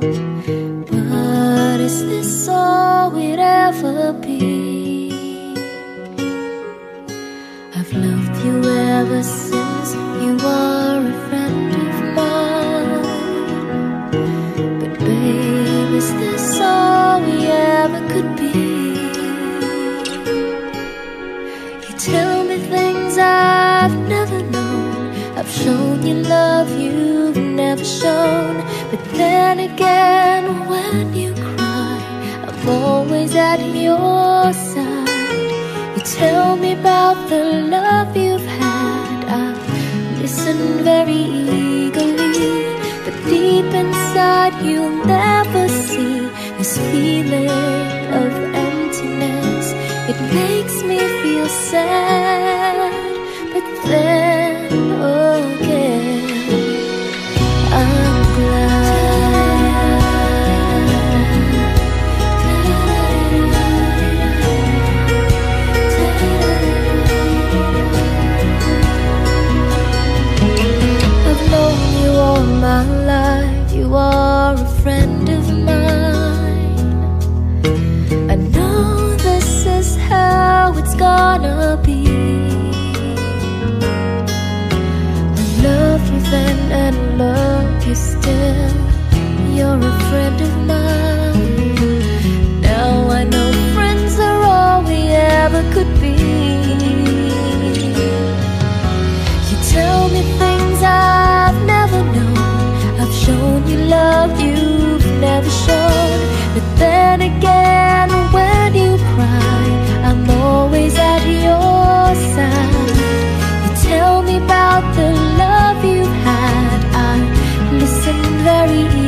But is this all we'd ever be? I've loved you ever since. Shown you love you've never shown. But then again, when you cry, I'm always at your side. You tell me about the love you've had. I listen very eagerly. But deep inside, you'll never see this feeling of emptiness. It makes me feel sad, but then. my life You are a friend of mine. I know this is how it's gonna be. very